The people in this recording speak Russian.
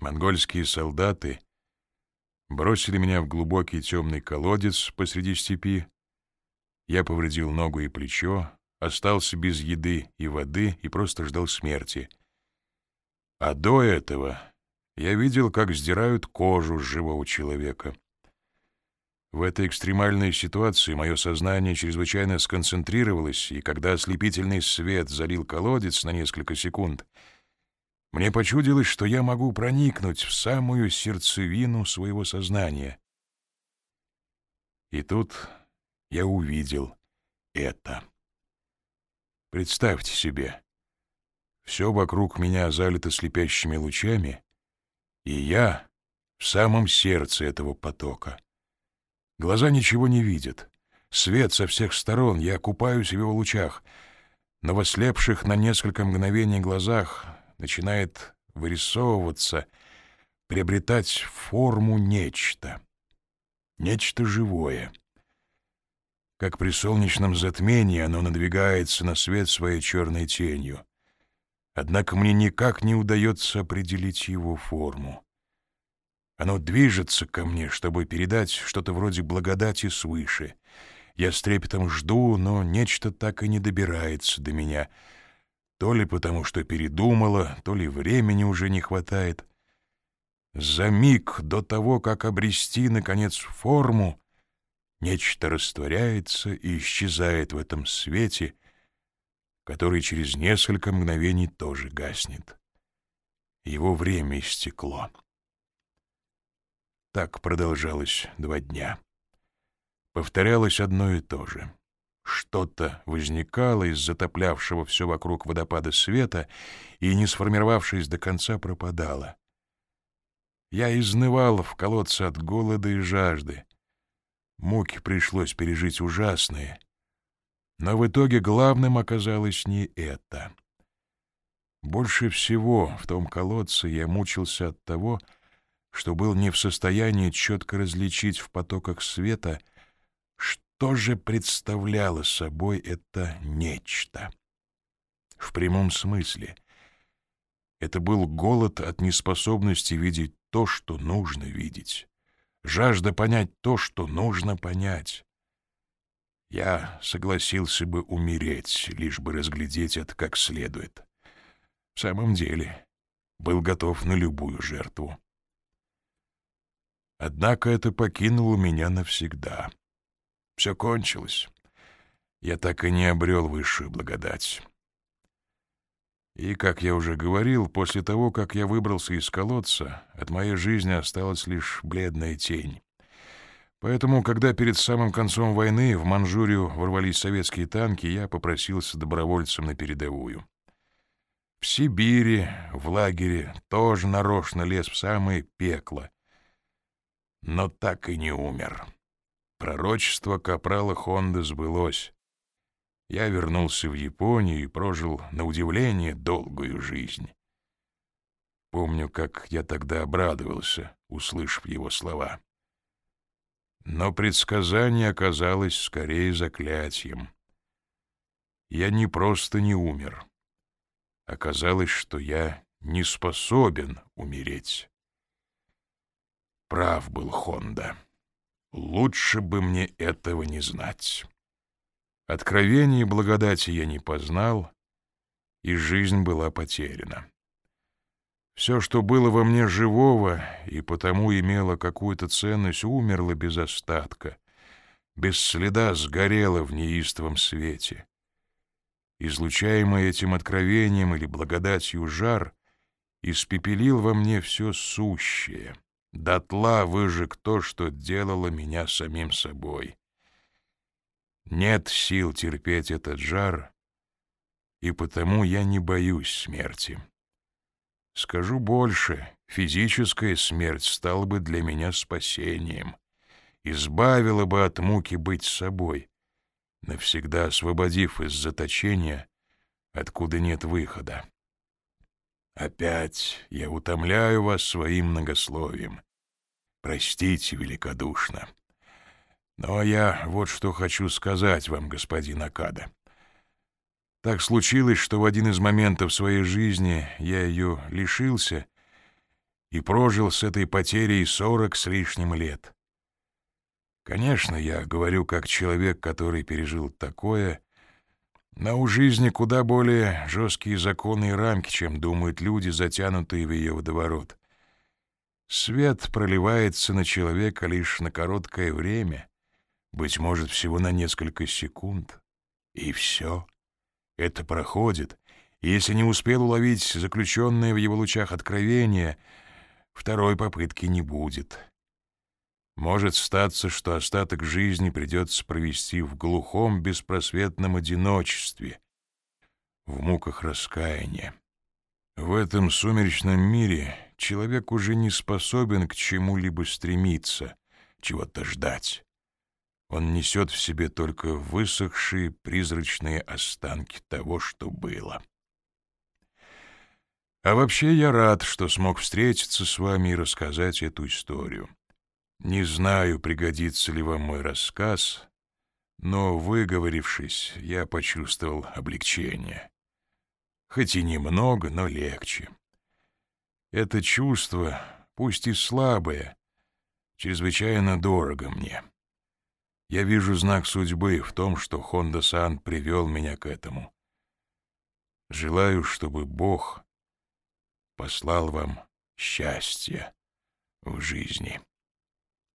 Монгольские солдаты бросили меня в глубокий темный колодец посреди степи. Я повредил ногу и плечо, остался без еды и воды и просто ждал смерти. А до этого я видел, как сдирают кожу с живого человека. В этой экстремальной ситуации мое сознание чрезвычайно сконцентрировалось, и когда ослепительный свет залил колодец на несколько секунд — мне почудилось, что я могу проникнуть в самую сердцевину своего сознания. И тут я увидел это. Представьте себе, все вокруг меня залито слепящими лучами, и я в самом сердце этого потока. Глаза ничего не видят. Свет со всех сторон, я купаюсь в его лучах, но в ослепших на несколько мгновений глазах начинает вырисовываться, приобретать форму нечто. Нечто живое. Как при солнечном затмении оно надвигается на свет своей черной тенью. Однако мне никак не удается определить его форму. Оно движется ко мне, чтобы передать что-то вроде благодати свыше. Я с трепетом жду, но нечто так и не добирается до меня — то ли потому, что передумала, то ли времени уже не хватает. За миг до того, как обрести, наконец, форму, нечто растворяется и исчезает в этом свете, который через несколько мгновений тоже гаснет. Его время истекло. Так продолжалось два дня. Повторялось одно и то же. Что-то возникало из затоплявшего все вокруг водопада света и, не сформировавшись до конца, пропадало. Я изнывал в колодце от голода и жажды. Муки пришлось пережить ужасные. Но в итоге главным оказалось не это. Больше всего в том колодце я мучился от того, что был не в состоянии четко различить в потоках света — что же представляло собой это нечто? В прямом смысле. Это был голод от неспособности видеть то, что нужно видеть. Жажда понять то, что нужно понять. Я согласился бы умереть, лишь бы разглядеть это как следует. В самом деле, был готов на любую жертву. Однако это покинуло меня навсегда. Все кончилось. Я так и не обрел высшую благодать. И, как я уже говорил, после того, как я выбрался из колодца, от моей жизни осталась лишь бледная тень. Поэтому, когда перед самым концом войны в Манчжурию ворвались советские танки, я попросился добровольцем на передовую. В Сибири, в лагере, тоже нарочно лез в самое пекло. Но так и не умер. Пророчество капрала Хонда сбылось. Я вернулся в Японию и прожил, на удивление, долгую жизнь. Помню, как я тогда обрадовался, услышав его слова. Но предсказание оказалось скорее заклятием. Я не просто не умер. Оказалось, что я не способен умереть. Прав был Хонда. Лучше бы мне этого не знать. Откровений и благодати я не познал, и жизнь была потеряна. Все, что было во мне живого и потому имело какую-то ценность, умерло без остатка, без следа сгорело в неистовом свете. Излучаемый этим откровением или благодатью жар испепелил во мне все сущее — Дотла выжег то, что делало меня самим собой. Нет сил терпеть этот жар, и потому я не боюсь смерти. Скажу больше, физическая смерть стала бы для меня спасением, избавила бы от муки быть собой, навсегда освободив из заточения, откуда нет выхода. Опять я утомляю вас своим многословием. Простите великодушно. Но я вот что хочу сказать вам, господин Акада. Так случилось, что в один из моментов своей жизни я ее лишился, и прожил с этой потерей сорок с лишним лет. Конечно, я говорю как человек, который пережил такое, но у жизни куда более жесткие законы и рамки, чем думают люди, затянутые в ее водоворот. Свет проливается на человека лишь на короткое время, быть может, всего на несколько секунд, и все. Это проходит, если не успел уловить заключенное в его лучах откровение, второй попытки не будет. Может статься, что остаток жизни придется провести в глухом, беспросветном одиночестве, в муках раскаяния. В этом сумеречном мире человек уже не способен к чему-либо стремиться, чего-то ждать. Он несет в себе только высохшие призрачные останки того, что было. А вообще я рад, что смог встретиться с вами и рассказать эту историю. Не знаю, пригодится ли вам мой рассказ, но, выговорившись, я почувствовал облегчение. Хоть и немного, но легче. Это чувство, пусть и слабое, чрезвычайно дорого мне. Я вижу знак судьбы в том, что Хонда-сан привел меня к этому. Желаю, чтобы Бог послал вам счастье в жизни.